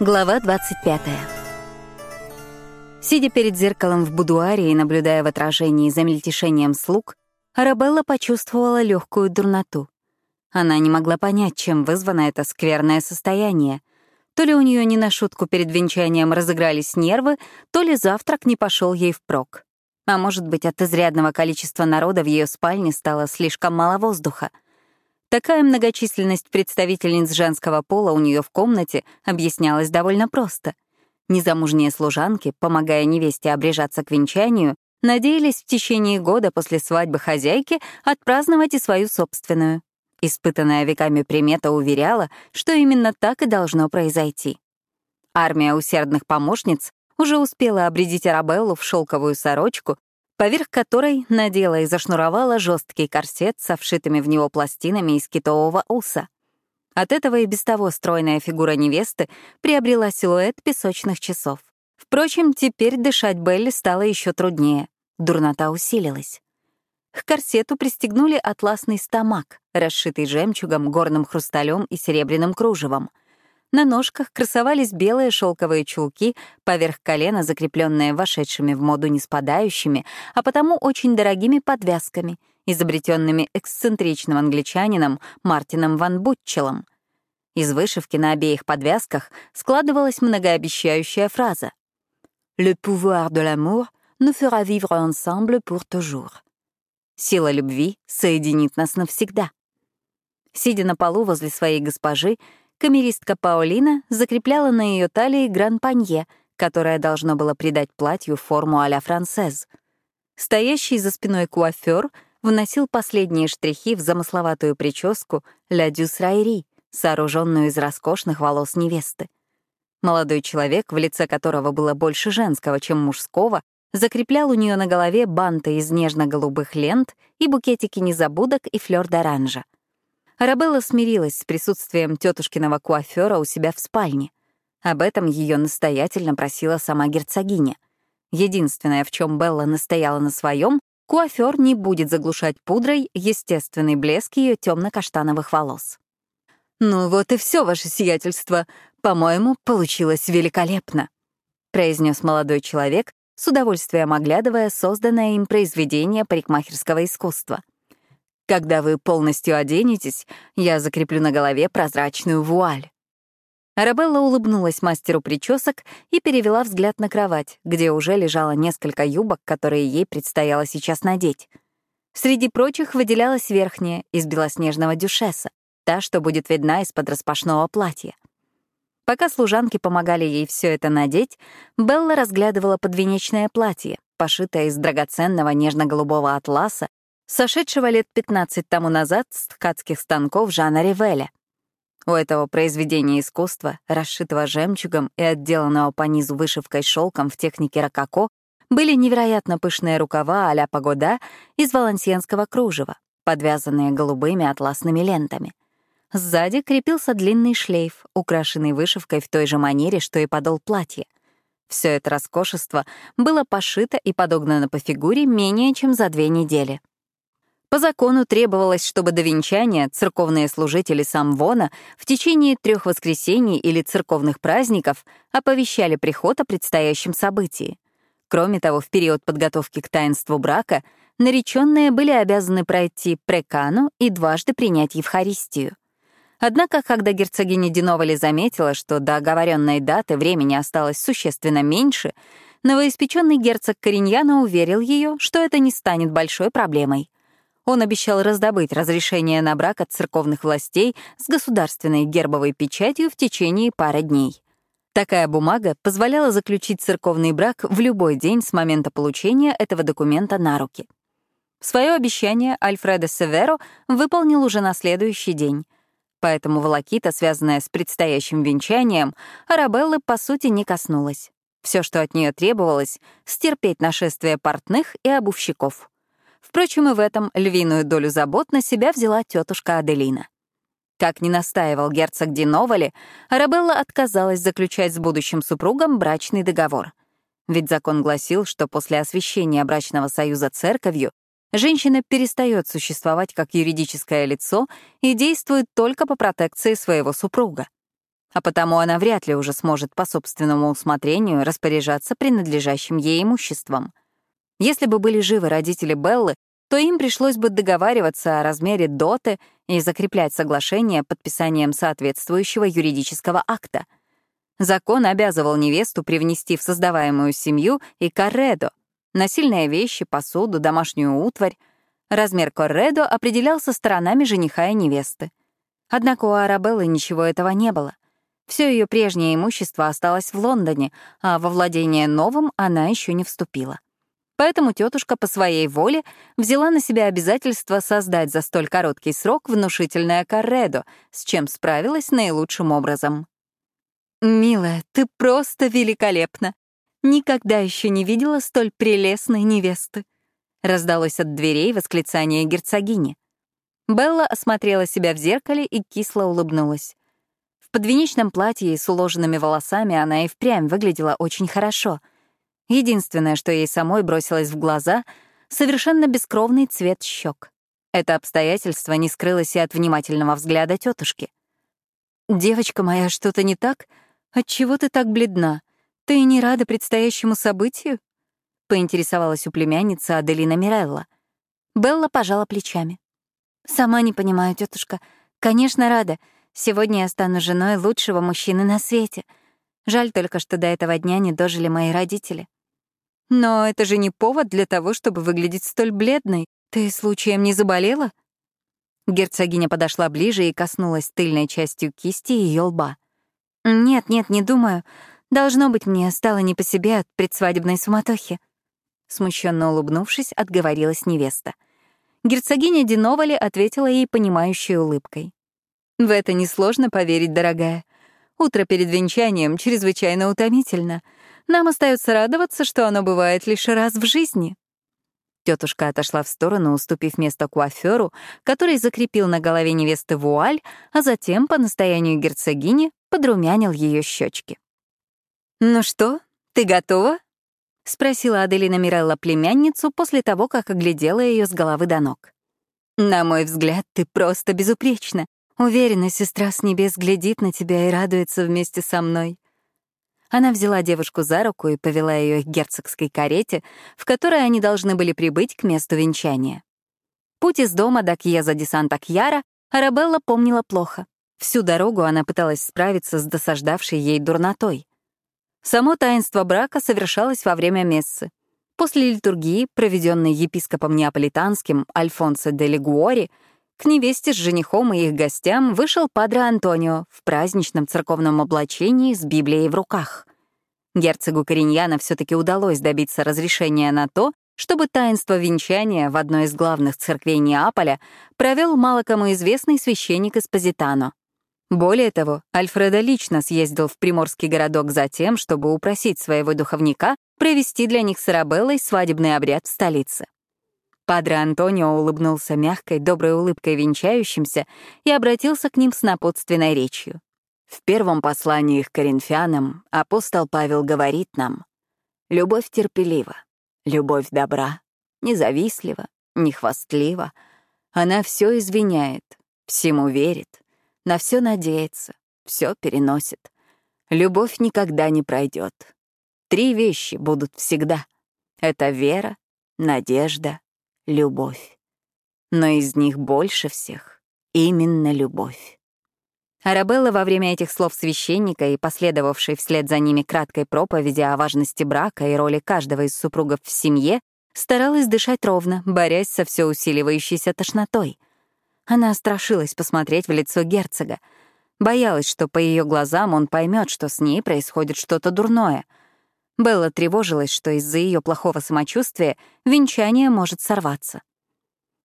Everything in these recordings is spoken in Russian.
Глава 25. Сидя перед зеркалом в будуаре и наблюдая в отражении за мельтешением слуг, Арабелла почувствовала легкую дурноту. Она не могла понять, чем вызвано это скверное состояние. То ли у нее не на шутку перед венчанием разыгрались нервы, то ли завтрак не пошел ей впрок. А может быть, от изрядного количества народа в ее спальне стало слишком мало воздуха. Такая многочисленность представительниц женского пола у нее в комнате объяснялась довольно просто. Незамужние служанки, помогая невесте обрежаться к венчанию, надеялись в течение года после свадьбы хозяйки отпраздновать и свою собственную. Испытанная веками примета уверяла, что именно так и должно произойти. Армия усердных помощниц уже успела обредить Арабеллу в шелковую сорочку, поверх которой надела и зашнуровала жесткий корсет со вшитыми в него пластинами из китового уса. От этого и без того стройная фигура невесты приобрела силуэт песочных часов. Впрочем, теперь дышать Белли стало еще труднее. Дурнота усилилась. К корсету пристегнули атласный стамак, расшитый жемчугом, горным хрусталем и серебряным кружевом. На ножках красовались белые шелковые чулки, поверх колена закрепленные вошедшими в моду не спадающими, а потому очень дорогими подвязками, изобретенными эксцентричным англичанином Мартином Ван Бутчелом. Из вышивки на обеих подвязках складывалась многообещающая фраза «Le pouvoir de l'amour nous fera vivre ensemble pour toujours». Сила любви соединит нас навсегда. Сидя на полу возле своей госпожи, камеристка Паолина закрепляла на ее талии гран-панье, которое должно было придать платью форму а-ля францез. Стоящий за спиной куафер вносил последние штрихи в замысловатую прическу «Ля дюс райри», сооруженную из роскошных волос невесты. Молодой человек, в лице которого было больше женского, чем мужского, закреплял у нее на голове банты из нежно-голубых лент и букетики незабудок и флёр д'оранжа. Арабелла смирилась с присутствием тетушкиного куафера у себя в спальне. Об этом ее настоятельно просила сама герцогиня. Единственное, в чем Белла настояла на своем, куафер не будет заглушать пудрой естественный блеск ее темно-каштановых волос. «Ну вот и все, ваше сиятельство. По-моему, получилось великолепно», — произнес молодой человек, с удовольствием оглядывая созданное им произведение парикмахерского искусства. Когда вы полностью оденетесь, я закреплю на голове прозрачную вуаль». Арабелла улыбнулась мастеру причесок и перевела взгляд на кровать, где уже лежало несколько юбок, которые ей предстояло сейчас надеть. Среди прочих выделялась верхняя из белоснежного дюшеса, та, что будет видна из-под распашного платья. Пока служанки помогали ей все это надеть, Белла разглядывала подвенечное платье, пошитое из драгоценного нежно-голубого атласа сошедшего лет 15 тому назад с ткацких станков Жана Ривеля. У этого произведения искусства, расшитого жемчугом и отделанного по низу вышивкой шелком в технике рококо, были невероятно пышные рукава а-ля погода из валансиенского кружева, подвязанные голубыми атласными лентами. Сзади крепился длинный шлейф, украшенный вышивкой в той же манере, что и подол платья. Все это роскошество было пошито и подогнано по фигуре менее чем за две недели. По закону требовалось, чтобы до венчания церковные служители Самвона в течение трех воскресений или церковных праздников оповещали приход о предстоящем событии. Кроме того, в период подготовки к таинству брака нареченные были обязаны пройти прекану и дважды принять Евхаристию. Однако, когда герцогиня Диновали заметила, что до оговоренной даты времени осталось существенно меньше, новоиспеченный герцог Кориньяна уверил ее, что это не станет большой проблемой — он обещал раздобыть разрешение на брак от церковных властей с государственной гербовой печатью в течение пары дней. Такая бумага позволяла заключить церковный брак в любой день с момента получения этого документа на руки. Свое обещание Альфредо Северо выполнил уже на следующий день. Поэтому волокита, связанная с предстоящим венчанием, Арабеллы, по сути, не коснулась. Все, что от нее требовалось — стерпеть нашествие портных и обувщиков. Впрочем, и в этом львиную долю забот на себя взяла тетушка Аделина. Как ни настаивал герцог Диновали, Арабелла отказалась заключать с будущим супругом брачный договор. Ведь закон гласил, что после освящения брачного союза церковью женщина перестает существовать как юридическое лицо и действует только по протекции своего супруга. а потому она вряд ли уже сможет по собственному усмотрению распоряжаться принадлежащим ей имуществом. Если бы были живы родители Беллы, то им пришлось бы договариваться о размере доты и закреплять соглашение подписанием соответствующего юридического акта. Закон обязывал невесту привнести в создаваемую семью и корредо — насильные вещи, посуду, домашнюю утварь. Размер корредо определялся сторонами жениха и невесты. Однако у Арабеллы ничего этого не было. Все ее прежнее имущество осталось в Лондоне, а во владение новым она еще не вступила. Поэтому тетушка по своей воле взяла на себя обязательство создать за столь короткий срок внушительное корредо, с чем справилась наилучшим образом. «Милая, ты просто великолепна! Никогда еще не видела столь прелестной невесты!» Раздалось от дверей восклицание герцогини. Белла осмотрела себя в зеркале и кисло улыбнулась. В подвенечном платье и с уложенными волосами она и впрямь выглядела очень хорошо. Единственное, что ей самой бросилось в глаза — совершенно бескровный цвет щек. Это обстоятельство не скрылось и от внимательного взгляда тетушки. «Девочка моя, что-то не так? Отчего ты так бледна? Ты не рада предстоящему событию?» — поинтересовалась у племянницы Аделина Мирелла. Белла пожала плечами. «Сама не понимаю, тетушка. Конечно, рада. Сегодня я стану женой лучшего мужчины на свете. Жаль только, что до этого дня не дожили мои родители. Но это же не повод для того, чтобы выглядеть столь бледной. Ты случаем не заболела? Герцогиня подошла ближе и коснулась тыльной частью кисти ее лба. «Нет, нет, не думаю. Должно быть, мне стало не по себе от предсвадебной суматохи». Смущенно улыбнувшись, отговорилась невеста. Герцогиня Диновали ответила ей понимающей улыбкой. В это несложно поверить, дорогая. Утро перед венчанием чрезвычайно утомительно. Нам остается радоваться, что оно бывает лишь раз в жизни. Тетушка отошла в сторону, уступив место куаферу, который закрепил на голове невесты вуаль, а затем, по настоянию герцогини, подрумянил ее щечки. «Ну что, ты готова?» — спросила Аделина Мирелла племянницу после того, как оглядела ее с головы до ног. «На мой взгляд, ты просто безупречна. Уверена, сестра с небес глядит на тебя и радуется вместе со мной. Она взяла девушку за руку и повела ее к герцогской карете, в которой они должны были прибыть к месту венчания. Путь из дома до Кьеза де Санта-Кьяра Арабелла помнила плохо. Всю дорогу она пыталась справиться с досаждавшей ей дурнотой. Само таинство брака совершалось во время мессы. После литургии, проведенной епископом неаполитанским Альфонсо де Лигуори, к невесте с женихом и их гостям вышел Падре Антонио в праздничном церковном облачении с Библией в руках. Герцогу Кориньяна все таки удалось добиться разрешения на то, чтобы таинство венчания в одной из главных церквей Неаполя провел мало кому известный священник из. Более того, Альфредо лично съездил в приморский городок за тем, чтобы упросить своего духовника провести для них с Арабеллой свадебный обряд в столице. Падре Антонио улыбнулся мягкой, доброй улыбкой венчающимся и обратился к ним с напутственной речью. В первом послании к коринфянам апостол Павел говорит нам «Любовь терпелива, любовь добра, независлива, нехвастлива. Она все извиняет, всему верит, на все надеется, все переносит. Любовь никогда не пройдет. Три вещи будут всегда. Это вера, надежда любовь. Но из них больше всех именно любовь. Арабелла во время этих слов священника и последовавшей вслед за ними краткой проповеди о важности брака и роли каждого из супругов в семье старалась дышать ровно, борясь со все усиливающейся тошнотой. Она страшилась посмотреть в лицо герцога, боялась, что по ее глазам он поймет, что с ней происходит что-то дурное — Белла тревожилась, что из-за ее плохого самочувствия венчание может сорваться.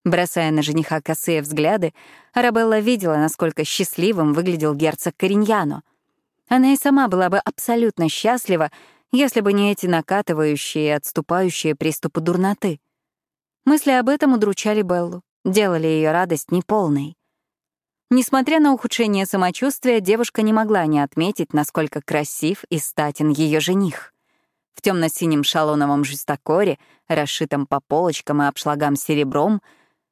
Бросая на жениха косые взгляды, Арабелла видела, насколько счастливым выглядел герцог Кориньяно. Она и сама была бы абсолютно счастлива, если бы не эти накатывающие и отступающие приступы дурноты. Мысли об этом удручали Беллу, делали ее радость неполной. Несмотря на ухудшение самочувствия, девушка не могла не отметить, насколько красив и статен ее жених в темно-синем шалоновом жестокоре, расшитом по полочкам и обшлагам серебром,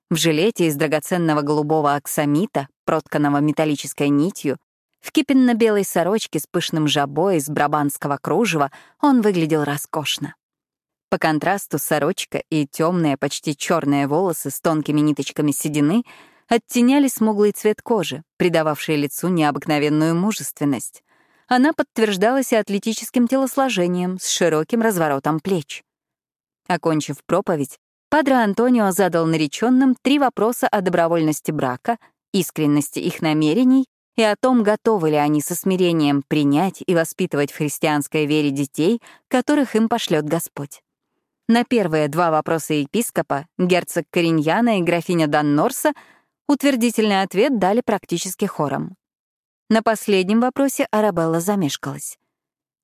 в жилете из драгоценного голубого аксамита, протканного металлической нитью, В кипенно-белой сорочке с пышным жабой из брабанского кружева он выглядел роскошно. По контрасту сорочка и темные, почти черные волосы с тонкими ниточками седины оттеняли смуглый цвет кожи, придававший лицу необыкновенную мужественность. Она подтверждалась и атлетическим телосложением с широким разворотом плеч. Окончив проповедь, Падре Антонио задал нареченным три вопроса о добровольности брака, искренности их намерений и о том, готовы ли они со смирением принять и воспитывать в христианской вере детей, которых им пошлет Господь. На первые два вопроса епископа, герцог Кориньяна и графиня Даннорса, утвердительный ответ дали практически хором. На последнем вопросе Арабелла замешкалась.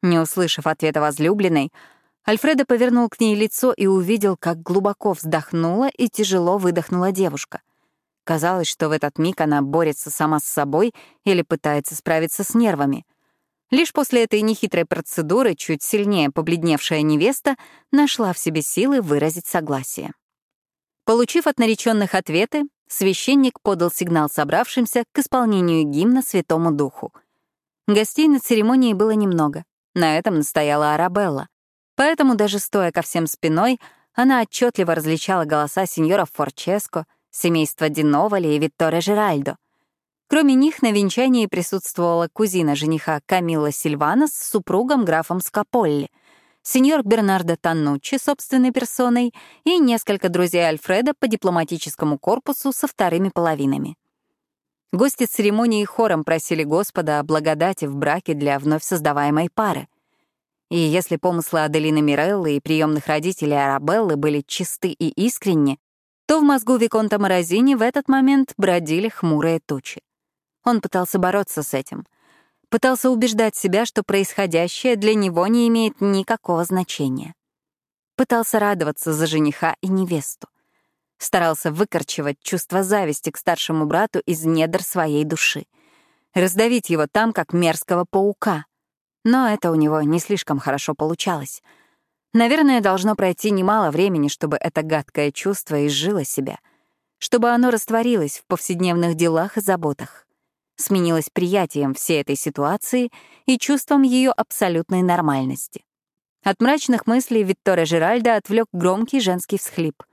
Не услышав ответа возлюбленной, Альфредо повернул к ней лицо и увидел, как глубоко вздохнула и тяжело выдохнула девушка. Казалось, что в этот миг она борется сама с собой или пытается справиться с нервами. Лишь после этой нехитрой процедуры чуть сильнее побледневшая невеста нашла в себе силы выразить согласие. Получив от нареченных ответы, священник подал сигнал собравшимся к исполнению гимна Святому Духу. Гостей на церемонии было немного. На этом настояла Арабелла. Поэтому даже стоя ко всем спиной, она отчетливо различала голоса сеньора Форческо, семейства Диновали и Витторе Жеральдо. Кроме них на венчании присутствовала кузина жениха Камила Сильвана с супругом графом Скаполли, сеньор Бернардо Таннуччи собственной персоной и несколько друзей Альфреда по дипломатическому корпусу со вторыми половинами. Гости церемонии хором просили Господа о благодати в браке для вновь создаваемой пары. И если помыслы Аделины Миреллы и приемных родителей Арабеллы были чисты и искренни, то в мозгу Виконта Морозини в этот момент бродили хмурые тучи. Он пытался бороться с этим. Пытался убеждать себя, что происходящее для него не имеет никакого значения. Пытался радоваться за жениха и невесту. Старался выкорчевать чувство зависти к старшему брату из недр своей души. Раздавить его там, как мерзкого паука. Но это у него не слишком хорошо получалось — Наверное, должно пройти немало времени, чтобы это гадкое чувство изжило себя, чтобы оно растворилось в повседневных делах и заботах, сменилось приятием всей этой ситуации и чувством ее абсолютной нормальности. От мрачных мыслей Виктора Жеральда отвлек громкий женский всхлип.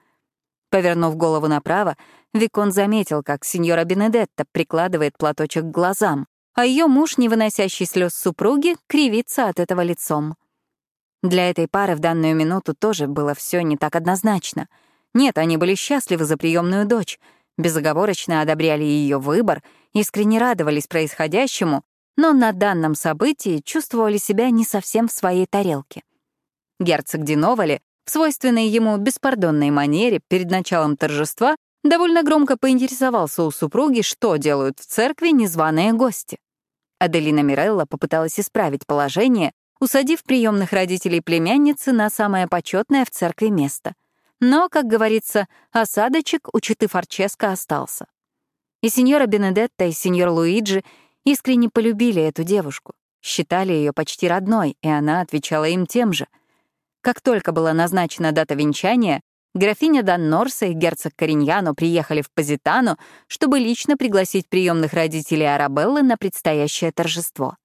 Повернув голову направо, Викон заметил, как сеньора Бенедетта прикладывает платочек к глазам, а ее муж, не выносящий слез супруги, кривится от этого лицом. Для этой пары в данную минуту тоже было все не так однозначно. Нет, они были счастливы за приемную дочь, безоговорочно одобряли ее выбор, искренне радовались происходящему, но на данном событии чувствовали себя не совсем в своей тарелке. Герцог Диновали в свойственной ему беспардонной манере перед началом торжества довольно громко поинтересовался у супруги, что делают в церкви незваные гости. Аделина Мирелла попыталась исправить положение, усадив приемных родителей племянницы на самое почетное в церкви место. Но, как говорится, осадочек у читы Форческо остался. И сеньора Бенедетта, и сеньор Луиджи искренне полюбили эту девушку, считали ее почти родной, и она отвечала им тем же. Как только была назначена дата венчания, графиня Даннорса и герцог Кориньяно приехали в Позитано, чтобы лично пригласить приемных родителей Арабеллы на предстоящее торжество.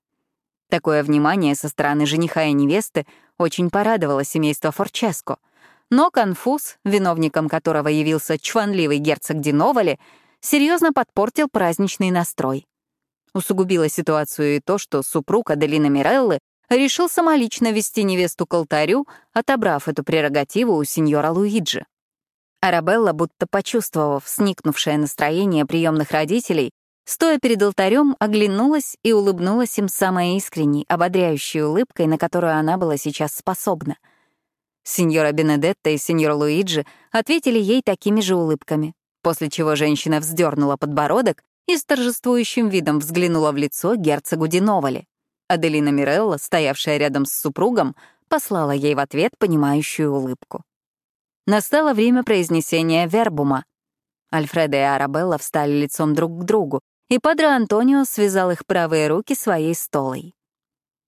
Такое внимание со стороны жениха и невесты очень порадовало семейство Форческо. Но конфуз, виновником которого явился чванливый герцог Диновали, серьезно подпортил праздничный настрой. Усугубило ситуацию и то, что супруг Аделины Миреллы решил самолично вести невесту к алтарю, отобрав эту прерогативу у сеньора Луиджи. Арабелла, будто почувствовав сникнувшее настроение приемных родителей, Стоя перед алтарем, оглянулась и улыбнулась им самой искренней, ободряющей улыбкой, на которую она была сейчас способна. Сеньора Бенедетта и сеньор Луиджи ответили ей такими же улыбками, после чего женщина вздернула подбородок и с торжествующим видом взглянула в лицо герцогу Диновали. Аделина Мирелла, стоявшая рядом с супругом, послала ей в ответ понимающую улыбку. Настало время произнесения вербума. Альфреда и Арабелла встали лицом друг к другу, и Падре Антонио связал их правые руки своей столой.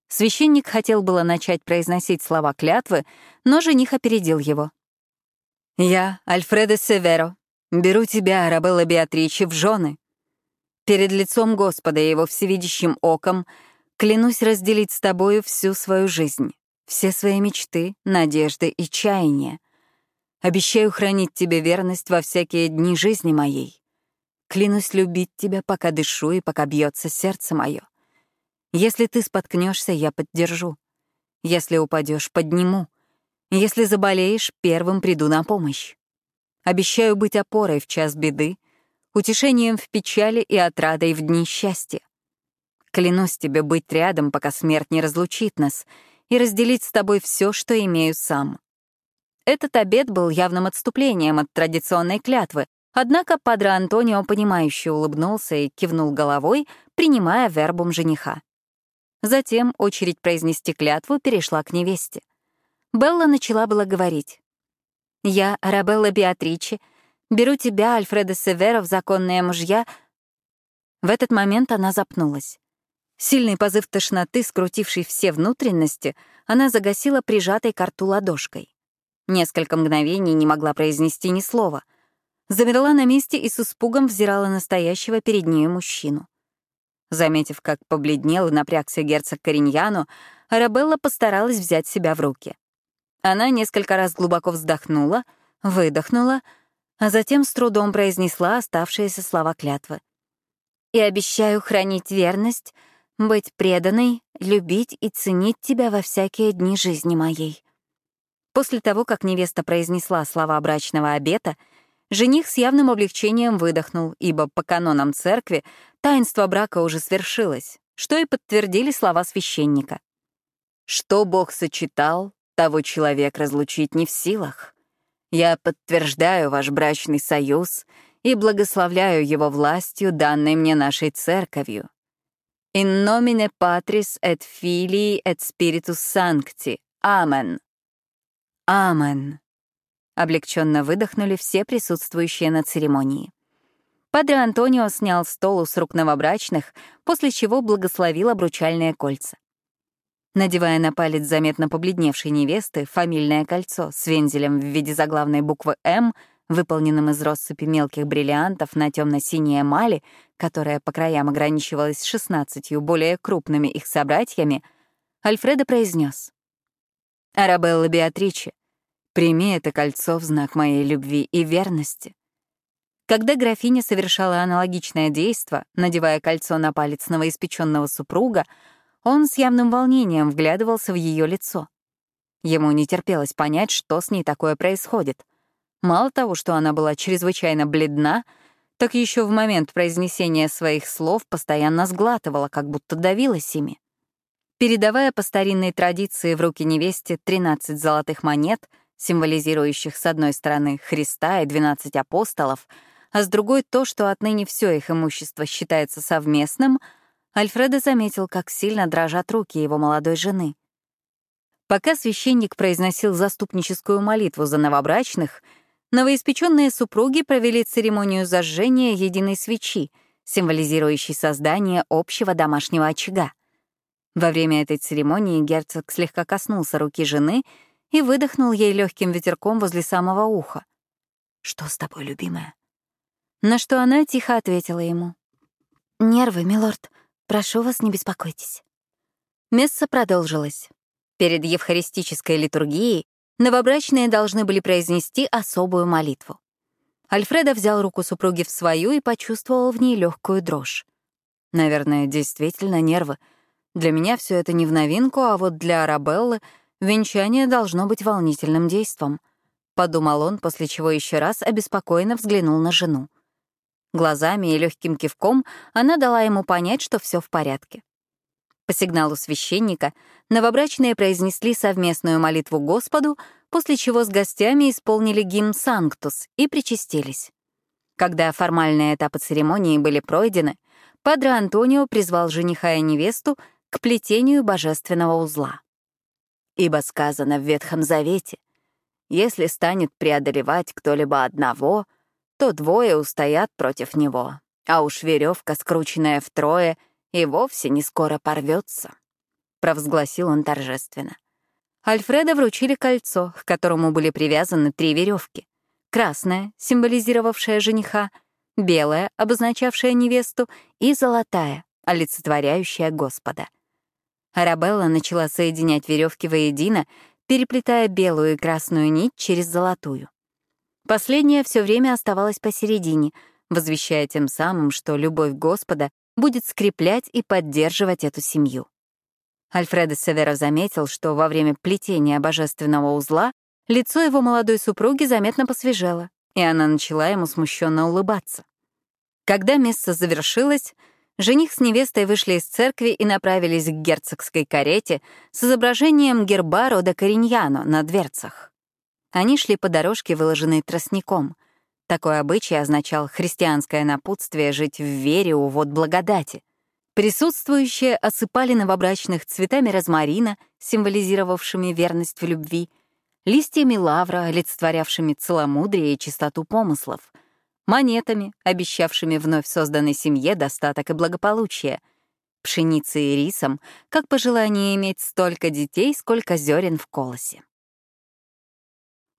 Священник хотел было начать произносить слова клятвы, но жених опередил его. «Я, Альфредо Северо, беру тебя, Арабелла Беатричи, в жены». Перед лицом Господа и его всевидящим оком клянусь разделить с тобою всю свою жизнь, все свои мечты, надежды и чаяния. Обещаю хранить тебе верность во всякие дни жизни моей. Клянусь любить тебя, пока дышу и пока бьется сердце мое. Если ты споткнешься, я поддержу. Если упадешь, подниму. Если заболеешь, первым приду на помощь. Обещаю быть опорой в час беды, утешением в печали и отрадой в дни счастья. Клянусь тебе быть рядом, пока смерть не разлучит нас, и разделить с тобой все, что имею сам. Этот обед был явным отступлением от традиционной клятвы, однако Падре Антонио понимающе улыбнулся и кивнул головой, принимая вербум жениха. Затем очередь произнести клятву перешла к невесте. Белла начала было говорить. «Я, Арабелла Беатричи, беру тебя, Альфреда Северо, в законные мужья». В этот момент она запнулась. Сильный позыв тошноты, скрутивший все внутренности, она загасила прижатой к рту ладошкой. Несколько мгновений не могла произнести ни слова. Замерла на месте и с испугом взирала настоящего перед нею мужчину. Заметив, как побледнел и напрягся герцог Кориньяну, Арабелла постаралась взять себя в руки. Она несколько раз глубоко вздохнула, выдохнула, а затем с трудом произнесла оставшиеся слова клятвы. «И обещаю хранить верность, быть преданной, любить и ценить тебя во всякие дни жизни моей». После того, как невеста произнесла слова брачного обета, жених с явным облегчением выдохнул, ибо по канонам церкви таинство брака уже свершилось, что и подтвердили слова священника. «Что Бог сочетал, того человек разлучить не в силах. Я подтверждаю ваш брачный союз и благословляю его властью, данной мне нашей церковью. In nomine Patris et Filii et Spiritus Sancti. Амен. Амен. Облегченно выдохнули все присутствующие на церемонии. Падре Антонио снял стол с рук новобрачных, после чего благословил обручальные кольца. Надевая на палец заметно побледневшей невесты фамильное кольцо с вензелем в виде заглавной буквы «М», выполненным из россыпи мелких бриллиантов на темно-синей эмали, которая по краям ограничивалась шестнадцатью более крупными их собратьями, Альфредо произнес: «Арабелла Беатриче, прими это кольцо в знак моей любви и верности». Когда графиня совершала аналогичное действо, надевая кольцо на палец новоиспеченного супруга, он с явным волнением вглядывался в ее лицо. Ему не терпелось понять, что с ней такое происходит. Мало того, что она была чрезвычайно бледна, так еще в момент произнесения своих слов постоянно сглатывала, как будто давилась ими. Передавая по старинной традиции в руки невесте 13 золотых монет, символизирующих с одной стороны Христа и 12 апостолов, а с другой то, что отныне все их имущество считается совместным — Альфредо заметил, как сильно дрожат руки его молодой жены. Пока священник произносил заступническую молитву за новобрачных, новоиспеченные супруги провели церемонию зажжения единой свечи, символизирующей создание общего домашнего очага. Во время этой церемонии герцог слегка коснулся руки жены и выдохнул ей легким ветерком возле самого уха. «Что с тобой, любимая?» На что она тихо ответила ему. «Нервы, милорд. Прошу вас, не беспокойтесь. Месса продолжилось. Перед евхаристической литургией новобрачные должны были произнести особую молитву. Альфредо взял руку супруги в свою и почувствовал в ней легкую дрожь. Наверное, действительно нервы. Для меня все это не в новинку, а вот для Арабеллы венчание должно быть волнительным действом. Подумал он, после чего еще раз обеспокоенно взглянул на жену. Глазами и легким кивком она дала ему понять, что все в порядке. По сигналу священника новобрачные произнесли совместную молитву Господу, после чего с гостями исполнили гимн «Санктус» и причастились. Когда формальные этапы церемонии были пройдены, Падре Антонио призвал жениха и невесту к плетению божественного узла. Ибо сказано в Ветхом Завете, «Если станет преодолевать кто-либо одного, то двое устоят против него, а уж веревка, скрученная втрое, и вовсе не скоро порвется. Провозгласил он торжественно. Альфреда вручили кольцо, к которому были привязаны три веревки. Красная, символизировавшая жениха, белая, обозначавшая невесту, и золотая, олицетворяющая Господа. Арабелла начала соединять веревки воедино, переплетая белую и красную нить через золотую. Последняя все время оставалась посередине, возвещая тем самым, что любовь Господа будет скреплять и поддерживать эту семью. Альфредо Северо заметил, что во время плетения божественного узла лицо его молодой супруги заметно посвежело, и она начала ему смущенно улыбаться. Когда место завершилось, жених с невестой вышли из церкви и направились к герцогской карете с изображением герба рода Кориньяно на дверцах. Они шли по дорожке, выложенной тростником. Такой обычай означал христианское напутствие жить в вере у вод благодати. Присутствующие осыпали новобрачных цветами розмарина, символизировавшими верность в любви, листьями лавра, олицетворявшими целомудрие и чистоту помыслов, монетами, обещавшими вновь созданной семье достаток и благополучие, пшеницей и рисом, как пожелание иметь столько детей, сколько зерен в колосе.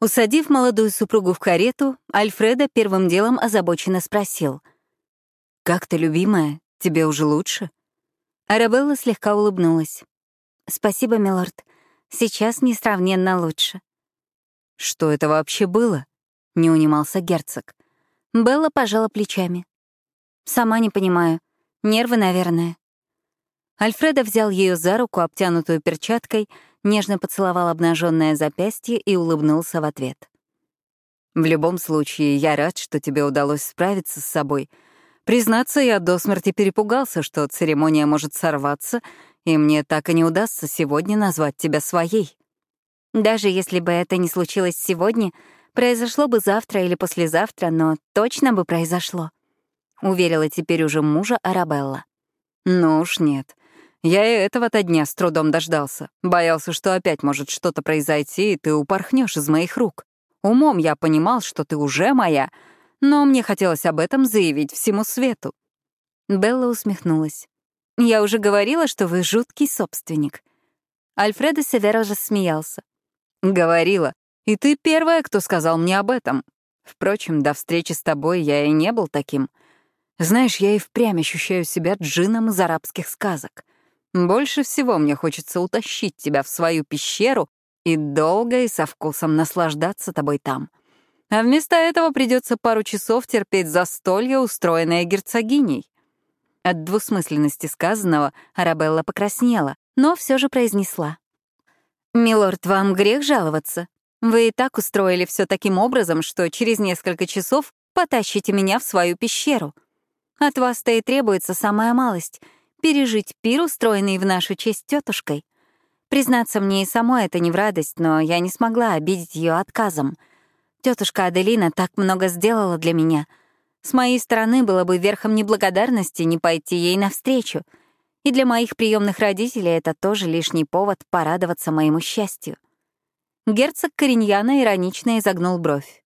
Усадив молодую супругу в карету, Альфреда первым делом озабоченно спросил. «Как ты, любимая? Тебе уже лучше?» Арабелла слегка улыбнулась. «Спасибо, милорд. Сейчас несравненно лучше». «Что это вообще было?» — не унимался герцог. Белла пожала плечами. «Сама не понимаю. Нервы, наверное». Альфреда взял ее за руку, обтянутую перчаткой, нежно поцеловал обнаженное запястье и улыбнулся в ответ. «В любом случае, я рад, что тебе удалось справиться с собой. Признаться, я до смерти перепугался, что церемония может сорваться, и мне так и не удастся сегодня назвать тебя своей. Даже если бы это не случилось сегодня, произошло бы завтра или послезавтра, но точно бы произошло», — уверила теперь уже мужа Арабелла. «Ну уж нет. Я и этого-то дня с трудом дождался. Боялся, что опять может что-то произойти, и ты упорхнешь из моих рук. Умом я понимал, что ты уже моя, но мне хотелось об этом заявить всему свету. Белла усмехнулась. «Я уже говорила, что вы жуткий собственник». Альфредо Северо рассмеялся. «Говорила. И ты первая, кто сказал мне об этом. Впрочем, до встречи с тобой я и не был таким. Знаешь, я и впрямь ощущаю себя джином из арабских сказок. Больше всего мне хочется утащить тебя в свою пещеру и долго и со вкусом наслаждаться тобой там. А вместо этого придется пару часов терпеть застолье, устроенное герцогиней. От двусмысленности сказанного Арабелла покраснела, но все же произнесла. «Милорд, вам грех жаловаться. Вы и так устроили все таким образом, что через несколько часов потащите меня в свою пещеру. От вас-то и требуется самая малость — пережить пир, устроенный в нашу честь тетушкой. Признаться мне и самой это не в радость, но я не смогла обидеть ее отказом. Тетушка Аделина так много сделала для меня. С моей стороны было бы верхом неблагодарности не пойти ей навстречу. И для моих приемных родителей это тоже лишний повод порадоваться моему счастью. Герцог Кореньяна иронично изогнул бровь.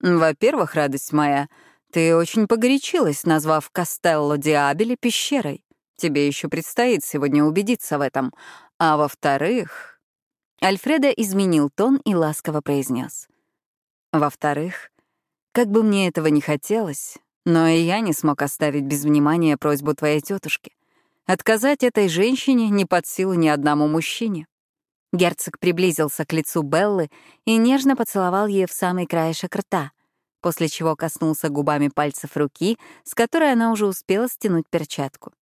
«Во-первых, радость моя, ты очень погорячилась, назвав Кастелло Диабели пещерой. Тебе еще предстоит сегодня убедиться в этом. А во-вторых...» Альфреда изменил тон и ласково произнес. «Во-вторых, как бы мне этого не хотелось, но и я не смог оставить без внимания просьбу твоей тетушки. Отказать этой женщине не под силу ни одному мужчине». Герцог приблизился к лицу Беллы и нежно поцеловал ее в самый краешек рта, после чего коснулся губами пальцев руки, с которой она уже успела стянуть перчатку.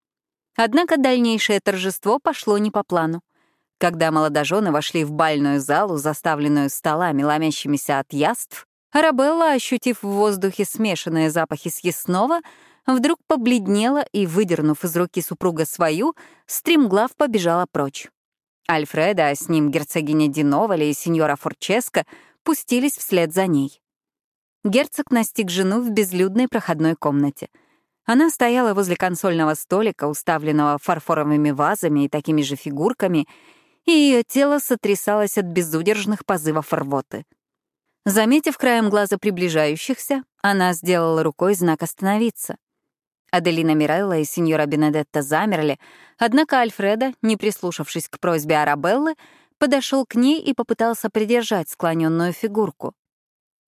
Однако дальнейшее торжество пошло не по плану. Когда молодожены вошли в бальную залу, заставленную столами, ломящимися от яств, Арабелла, ощутив в воздухе смешанные запахи съестного, вдруг побледнела и, выдернув из руки супруга свою, стремглав побежала прочь. Альфреда, а с ним герцогиня Диновали и сеньора Форческо пустились вслед за ней. Герцог настиг жену в безлюдной проходной комнате — она стояла возле консольного столика, уставленного фарфоровыми вазами и такими же фигурками, и ее тело сотрясалось от безудержных позывов рвоты. Заметив краем глаза приближающихся, она сделала рукой знак «Остановиться». Аделина Мирелла и сеньора Бенедетта замерли, однако Альфреда, не прислушавшись к просьбе Арабеллы, подошел к ней и попытался придержать склоненную фигурку.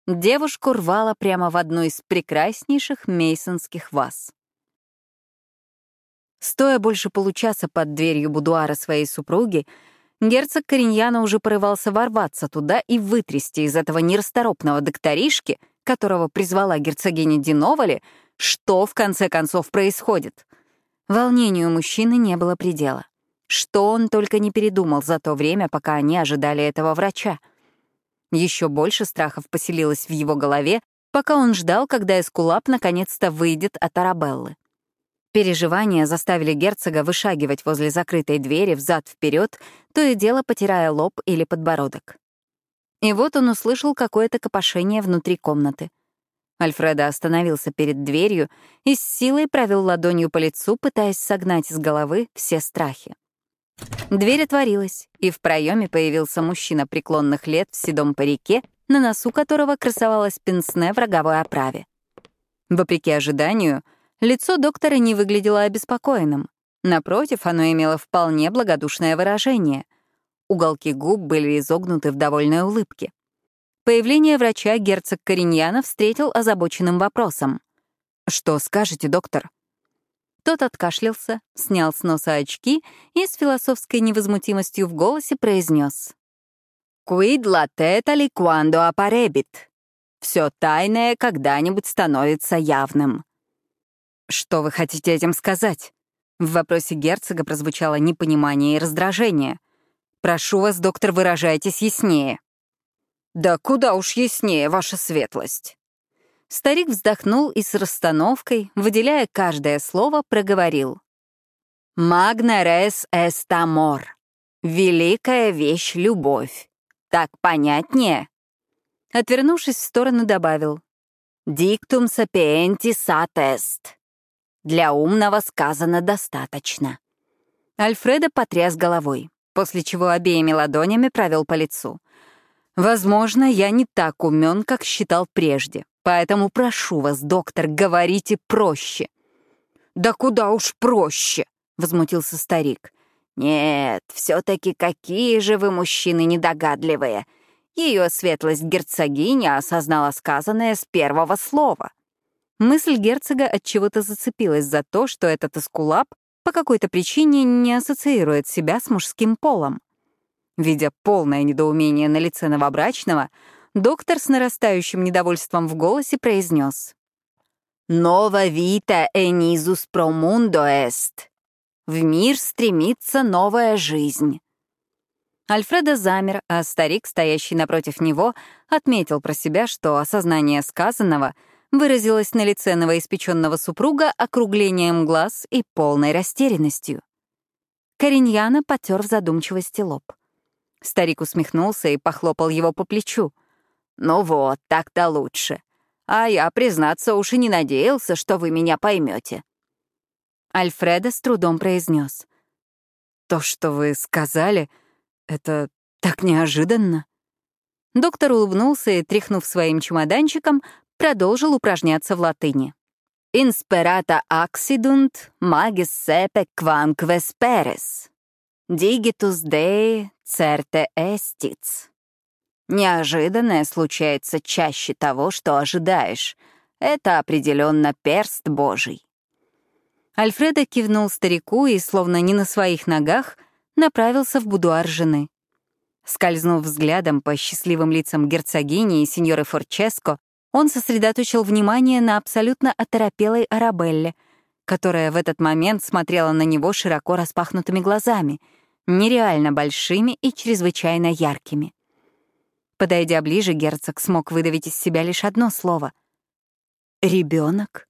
Девушку рвало прямо в одну из прекраснейших мейсонских ваз. Стоя больше получаса под дверью будуара своей супруги, герцог Кореньяна уже порывался ворваться туда и вытрясти из этого нерасторопного докторишки, которого призвала герцогиня Диновали, что в конце концов происходит. Волнению мужчины не было предела. Что он только не передумал за то время, пока они ожидали этого врача. Еще больше страхов поселилось в его голове, пока он ждал, когда Эскулап наконец-то выйдет от Арабеллы. Переживания заставили герцога вышагивать возле закрытой двери взад-вперед, то и дело потирая лоб или подбородок. И вот он услышал какое-то копошение внутри комнаты. Альфредо остановился перед дверью и с силой провел ладонью по лицу, пытаясь согнать из головы все страхи. Дверь отворилась, и в проеме появился мужчина преклонных лет в седом парике, на носу которого красовалась пенсне в роговой оправе. Вопреки ожиданию, лицо доктора не выглядело обеспокоенным. Напротив, оно имело вполне благодушное выражение. Уголки губ были изогнуты в довольной улыбке. Появление врача герцог Кореньяна встретил озабоченным вопросом. «Что скажете, доктор?» Тот откашлялся, снял с носа очки и с философской невозмутимостью в голосе произнес. «Quid lateta li quando apparebit?» «Все тайное когда-нибудь становится явным». «Что вы хотите этим сказать?» В вопросе герцога прозвучало непонимание и раздражение. «Прошу вас, доктор, выражайтесь яснее». «Да куда уж яснее, ваша светлость!» Старик вздохнул и с расстановкой, выделяя каждое слово, проговорил. «Магна рес эст амор» — «Великая вещь — любовь». Так понятнее?» Отвернувшись в сторону, добавил. «Диктум сапиенти сат эст». Для умного сказано достаточно. Альфредо потряс головой, после чего обеими ладонями провел по лицу. Возможно, я не так умен, как считал прежде, поэтому прошу вас, доктор, говорите проще. Да куда уж проще, возмутился старик. Нет, все-таки какие же вы мужчины недогадливые. Ее светлость герцогиня осознала сказанное с первого слова. Мысль герцога от чего-то зацепилась за то, что этот эскулап по какой-то причине не ассоциирует себя с мужским полом. Видя полное недоумение на лице новобрачного, доктор с нарастающим недовольством в голосе произнес. «Нова вита энизус промундо эст». В мир стремится новая жизнь. Альфредо замер, а старик, стоящий напротив него, отметил про себя, что осознание сказанного выразилось на лице новоиспеченного супруга округлением глаз и полной растерянностью. Кореньяна потер в задумчивости лоб. Старик усмехнулся и похлопал его по плечу. «Ну вот, так-то лучше. А я, признаться, уж и не надеялся, что вы меня поймете. Альфреда с трудом произнес. «То, что вы сказали, это так неожиданно». Доктор улыбнулся и, тряхнув своим чемоданчиком, продолжил упражняться в латыни. «Inspirata accidunt magis sepe quamque vesperes. Digitus Dei certe estis. Неожиданное случается чаще того, что ожидаешь. Это определенно перст Божий. Альфредо кивнул старику и, словно не на своих ногах, направился в будуар жены. Скользнув взглядом по счастливым лицам герцогини и сеньоры Форческо, он сосредоточил внимание на абсолютно оторопелой Арабелле, которая в этот момент смотрела на него широко распахнутыми глазами — нереально большими и чрезвычайно яркими. Подойдя ближе, герцог смог выдавить из себя лишь одно слово. «Ребенок?»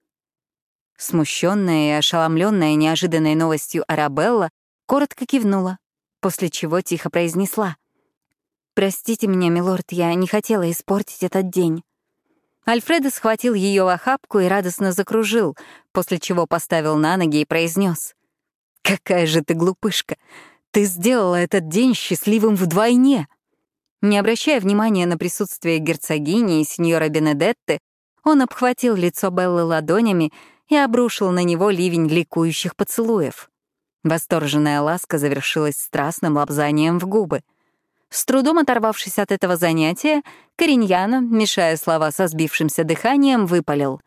Смущенная и ошеломленная неожиданной новостью Арабелла коротко кивнула, после чего тихо произнесла. «Простите меня, милорд, я не хотела испортить этот день». Альфредо схватил ее в охапку и радостно закружил, после чего поставил на ноги и произнес: «Какая же ты глупышка! Ты сделала этот день счастливым вдвойне. Не обращая внимания на присутствие герцогини и сеньора Бенедетты, он обхватил лицо Беллы ладонями и обрушил на него ливень ликующих поцелуев. Восторженная ласка завершилась страстным лобзанием в губы. С трудом оторвавшись от этого занятия, Кореньяна, мешая слова со сбившимся дыханием, выпалил.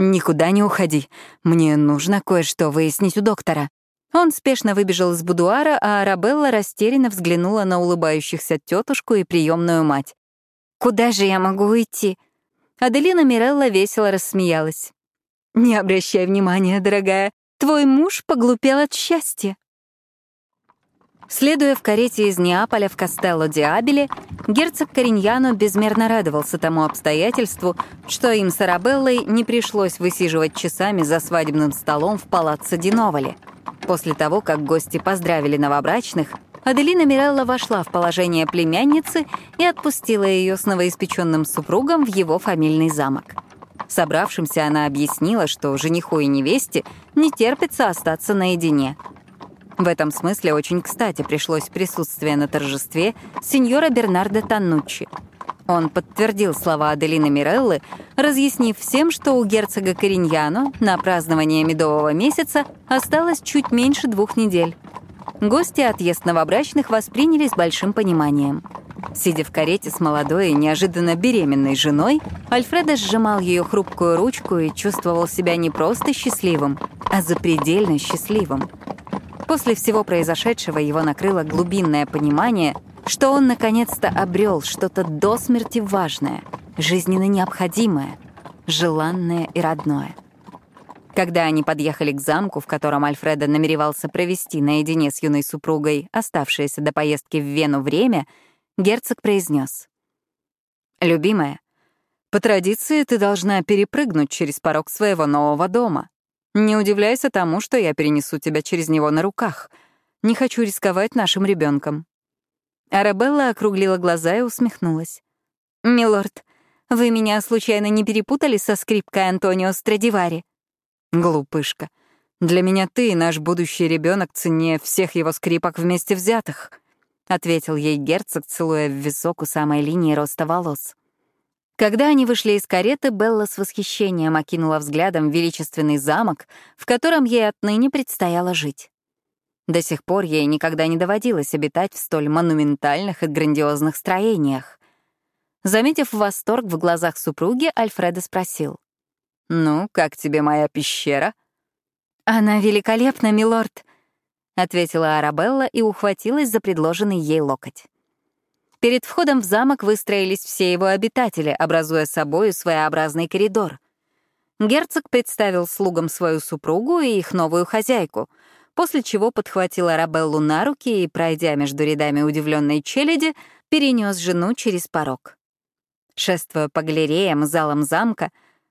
«Никуда не уходи. Мне нужно кое-что выяснить у доктора». Он спешно выбежал из будуара, а Арабелла растерянно взглянула на улыбающихся тетушку и приемную мать. «Куда же я могу уйти?» Аделина Мирелла весело рассмеялась. «Не обращай внимания, дорогая. Твой муж поглупел от счастья». Следуя в карете из Неаполя в Кастелло-Диабеле, герцог Кориньяно безмерно радовался тому обстоятельству, что им с Арабеллой не пришлось высиживать часами за свадебным столом в палаццо Диновали. После того, как гости поздравили новобрачных, Аделина Мирелла вошла в положение племянницы и отпустила ее с новоиспеченным супругом в его фамильный замок. Собравшимся она объяснила, что жениху и невесте не терпится остаться наедине — в этом смысле очень кстати пришлось присутствие на торжестве сеньора Бернардо Таннуччи. Он подтвердил слова Аделины Миреллы, разъяснив всем, что у герцога Кориньяно на празднование медового месяца осталось чуть меньше двух недель. Гости отъезд новобрачных восприняли с большим пониманием. Сидя в карете с молодой и неожиданно беременной женой, Альфредо сжимал ее хрупкую ручку и чувствовал себя не просто счастливым, а запредельно счастливым. После всего произошедшего его накрыло глубинное понимание, что он наконец-то обрел что-то до смерти важное, жизненно необходимое, желанное и родное. Когда они подъехали к замку, в котором Альфредо намеревался провести наедине с юной супругой оставшееся до поездки в Вену время, герцог произнес. «Любимая, по традиции ты должна перепрыгнуть через порог своего нового дома. Не удивляйся тому, что я перенесу тебя через него на руках. Не хочу рисковать нашим ребенком. Арабелла округлила глаза и усмехнулась. «Милорд, вы меня случайно не перепутали со скрипкой Антонио Страдивари?» «Глупышка. Для меня ты и наш будущий ребенок ценнее всех его скрипок вместе взятых», — ответил ей герцог, целуя в висок у самой линии роста волос. Когда они вышли из кареты, Белла с восхищением окинула взглядом величественный замок, в котором ей отныне предстояло жить. До сих пор ей никогда не доводилось обитать в столь монументальных и грандиозных строениях. Заметив восторг в глазах супруги, Альфредо спросил. «Ну, как тебе моя пещера?» «Она великолепна, милорд», — ответила Арабелла и ухватилась за предложенный ей локоть. Перед входом в замок выстроились все его обитатели, образуя собой своеобразный коридор. Герцог представил слугам свою супругу и их новую хозяйку, после чего подхватил Арабеллу на руки и, пройдя между рядами удивленной челяди, перенес жену через порог. Шествуя по галереям залам замка,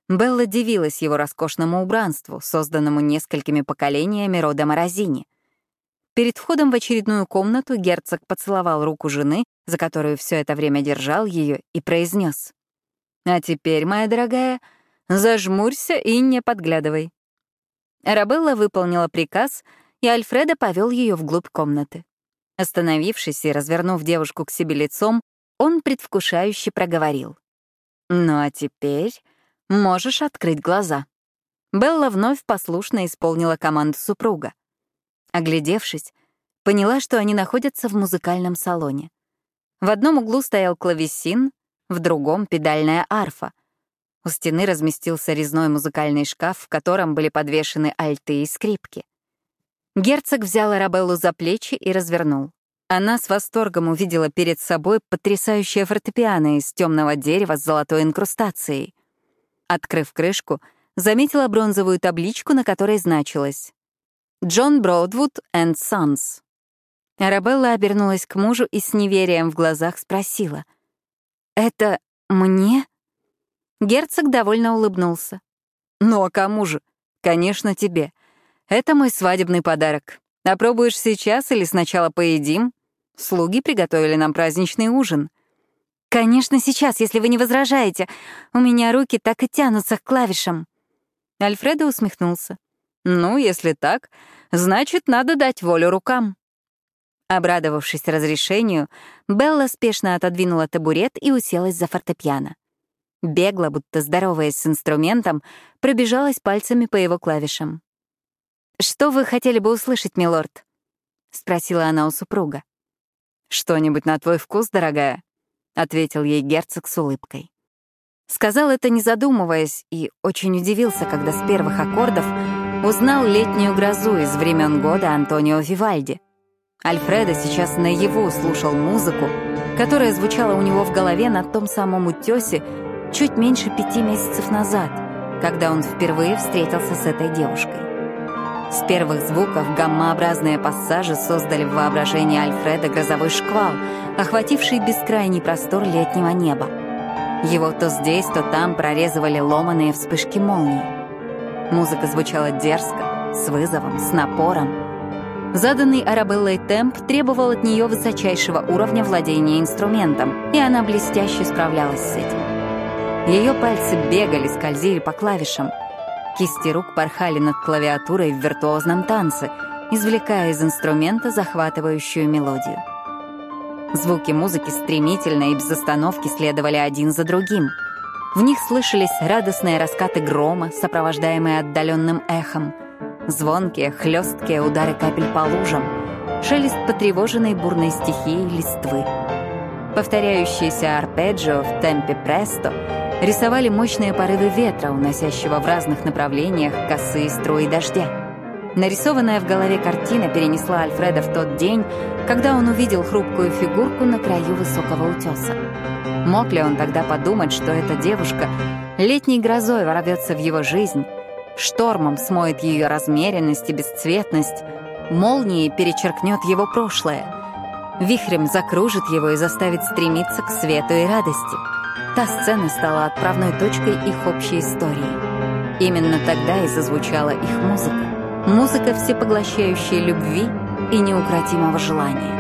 Белла дивилась его роскошному убранству, созданному несколькими поколениями рода Морозини. Перед входом в очередную комнату герцог поцеловал руку жены, за которую все это время держал ее, и произнес: «А теперь, моя дорогая, зажмурься и не подглядывай». Арабелла выполнила приказ, и Альфредо повел ее вглубь комнаты. Остановившись и развернув девушку к себе лицом, он предвкушающе проговорил. «Ну а теперь можешь открыть глаза». Белла вновь послушно исполнила команду супруга. Оглядевшись, поняла, что они находятся в музыкальном салоне. В одном углу стоял клавесин, в другом — педальная арфа. У стены разместился резной музыкальный шкаф, в котором были подвешены альты и скрипки. Герцог взял Арабеллу за плечи и развернул. Она с восторгом увидела перед собой потрясающее фортепиано из темного дерева с золотой инкрустацией. Открыв крышку, заметила бронзовую табличку, на которой значилось Джон Бродвуд энд Санс. Арабелла обернулась к мужу и с неверием в глазах спросила. «Это мне?» Герцог довольно улыбнулся. «Ну а кому же? Конечно, тебе. Это мой свадебный подарок. Опробуешь сейчас или сначала поедим? Слуги приготовили нам праздничный ужин». «Конечно, сейчас, если вы не возражаете. У меня руки так и тянутся к клавишам». Альфредо усмехнулся. «Ну, если так, значит, надо дать волю рукам». Обрадовавшись разрешению, Белла спешно отодвинула табурет и уселась за фортепиано. Бегло, будто здороваясь с инструментом, пробежалась пальцами по его клавишам. «Что вы хотели бы услышать, милорд?» — спросила она у супруга. «Что-нибудь на твой вкус, дорогая?» — ответил ей герцог с улыбкой. Сказал это не задумываясь и очень удивился, когда с первых аккордов узнал летнюю грозу из времен года Антонио Вивальди. Альфредо сейчас наяву слушал музыку, которая звучала у него в голове на том самом утёсе чуть меньше пяти месяцев назад, когда он впервые встретился с этой девушкой. С первых звуков гаммообразные пассажи создали в воображении Альфреда грозовой шквал, охвативший бескрайний простор летнего неба. Его то здесь, то там прорезывали ломаные вспышки молний. Музыка звучала дерзко, с вызовом, с напором. Заданный Арабеллой темп требовал от нее высочайшего уровня владения инструментом, и она блестяще справлялась с этим. Ее пальцы бегали, скользили по клавишам. Кисти рук порхали над клавиатурой в виртуозном танце, извлекая из инструмента захватывающую мелодию. Звуки музыки стремительно и без остановки следовали один за другим. В них слышались радостные раскаты грома, сопровождаемые отдаленным эхом, звонкие, хлесткие удары капель по лужам, шелест потревоженной бурной стихии листвы. Повторяющиеся арпеджио в темпе престо рисовали мощные порывы ветра, уносящего в разных направлениях косые струи дождя. Нарисованная в голове картина перенесла Альфреда в тот день, когда он увидел хрупкую фигурку на краю высокого утеса. Мог ли он тогда подумать, что эта девушка летней грозой ворвется в его жизнь, штормом смоет ее размеренность и бесцветность, молнией перечеркнет его прошлое, вихрем закружит его и заставит стремиться к свету и радости. Та сцена стала отправной точкой их общей истории. Именно тогда и зазвучала их музыка. Музыка всепоглощающей любви и неукротимого желания.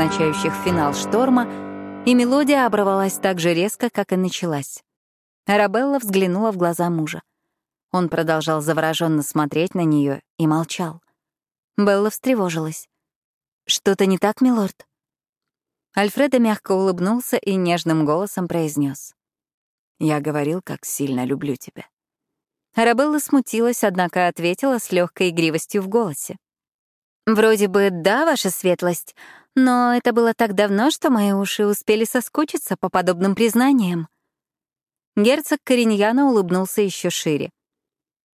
Аккордов, означающих финал шторма, и мелодия оборвалась так же резко, как и началась. Арабелла взглянула в глаза мужа. Он продолжал завороженно смотреть на нее и молчал. Белла встревожилась. «Что-то не так, милорд?» Альфредо мягко улыбнулся и нежным голосом произнес: «Я говорил, как сильно люблю тебя». Арабелла смутилась, однако ответила с легкой игривостью в голосе. «Вроде бы да, ваша светлость, но это было так давно, что мои уши успели соскучиться по подобным признаниям». Герцог Кориньяна улыбнулся еще шире.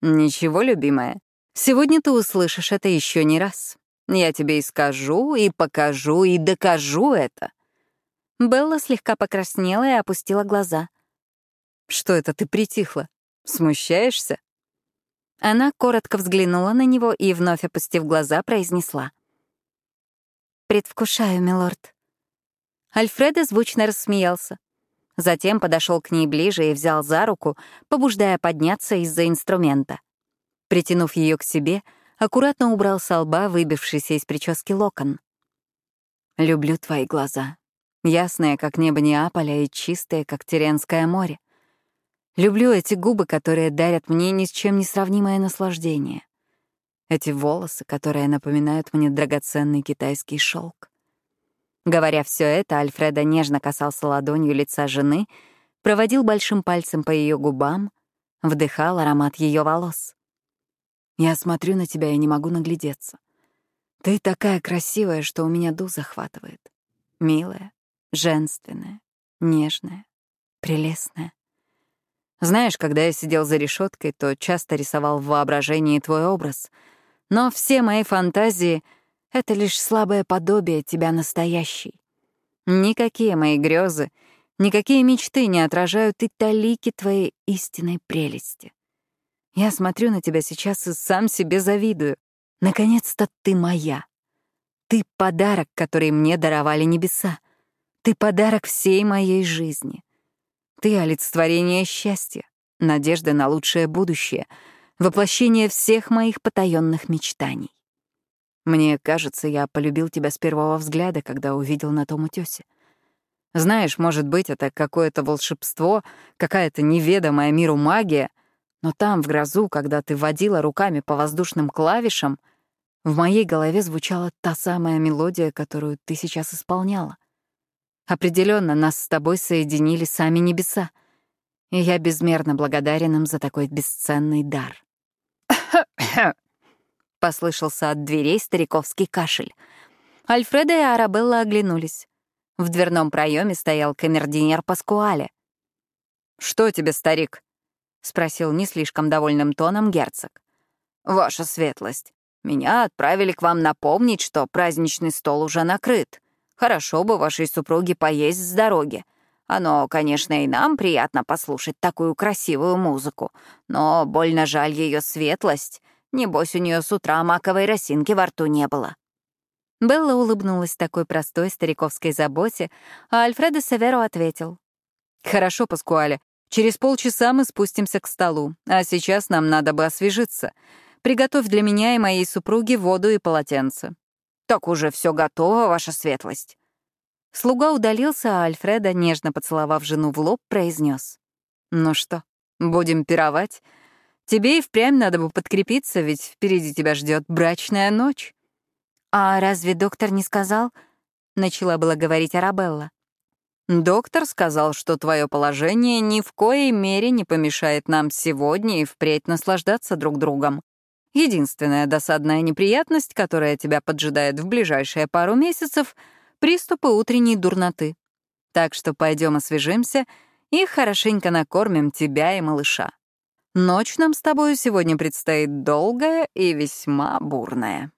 «Ничего, любимая, сегодня ты услышишь это еще не раз. Я тебе и скажу, и покажу, и докажу это». Белла слегка покраснела и опустила глаза. «Что это ты притихла? Смущаешься?» Она коротко взглянула на него и, вновь опустив глаза, произнесла. «Предвкушаю, милорд». Альфредо звучно рассмеялся. Затем подошел к ней ближе и взял за руку, побуждая подняться из-за инструмента. Притянув ее к себе, аккуратно убрал со лба выбившийся из прически локон. «Люблю твои глаза. Ясные, как небо Неаполя, и чистые, как Теренское море. Люблю эти губы, которые дарят мне ни с чем не сравнимое наслаждение. Эти волосы, которые напоминают мне драгоценный китайский шелк. Говоря все это, Альфреда нежно касался ладонью лица жены, проводил большим пальцем по ее губам, вдыхал аромат ее волос. Я смотрю на тебя и не могу наглядеться. Ты такая красивая, что у меня дух захватывает. Милая, женственная, нежная, прелестная. Знаешь, когда я сидел за решеткой, то часто рисовал в воображении твой образ. Но все мои фантазии — это лишь слабое подобие тебя настоящей. Никакие мои грезы, никакие мечты не отражают и талики твоей истинной прелести. Я смотрю на тебя сейчас и сам себе завидую. Наконец-то ты моя. Ты — подарок, который мне даровали небеса. Ты — подарок всей моей жизни. Ты — олицетворение счастья, надежды на лучшее будущее, воплощение всех моих потаенных мечтаний. Мне кажется, я полюбил тебя с первого взгляда, когда увидел на том утёсе. Знаешь, может быть, это какое-то волшебство, какая-то неведомая миру магия, но там, в грозу, когда ты водила руками по воздушным клавишам, в моей голове звучала та самая мелодия, которую ты сейчас исполняла. Определенно нас с тобой соединили сами небеса, и я безмерно благодарен им за такой бесценный дар. Послышался от дверей стариковский кашель. Альфреда и Арабелла оглянулись. В дверном проеме стоял камердинер Паскуале. «Что тебе, старик?» — спросил не слишком довольным тоном герцог. «Ваша светлость, меня отправили к вам напомнить, что праздничный стол уже накрыт. Хорошо бы вашей супруге поесть с дороги. Оно, конечно, и нам приятно послушать такую красивую музыку, но больно жаль ее светлость. Небось, у нее с утра маковой росинки во рту не было». Белла улыбнулась такой простой стариковской заботе, а Альфредо Северо ответил. «Хорошо, Паскуале. Через полчаса мы спустимся к столу, а сейчас нам надо бы освежиться. Приготовь для меня и моей супруги воду и полотенце». «Так уже все готово, ваша светлость». Слуга удалился, а Альфреда, нежно поцеловав жену в лоб, произнес: «Ну что, будем пировать? Тебе и впрямь надо бы подкрепиться, ведь впереди тебя ждет брачная ночь». «А разве доктор не сказал?» — начала было говорить Арабелла. «Доктор сказал, что твое положение ни в коей мере не помешает нам сегодня и впредь наслаждаться друг другом. Единственная досадная неприятность, которая тебя поджидает в ближайшие пару месяцев — приступы утренней дурноты. Так что пойдем освежимся и хорошенько накормим тебя и малыша. Ночь нам с тобой сегодня предстоит долгая и весьма бурная».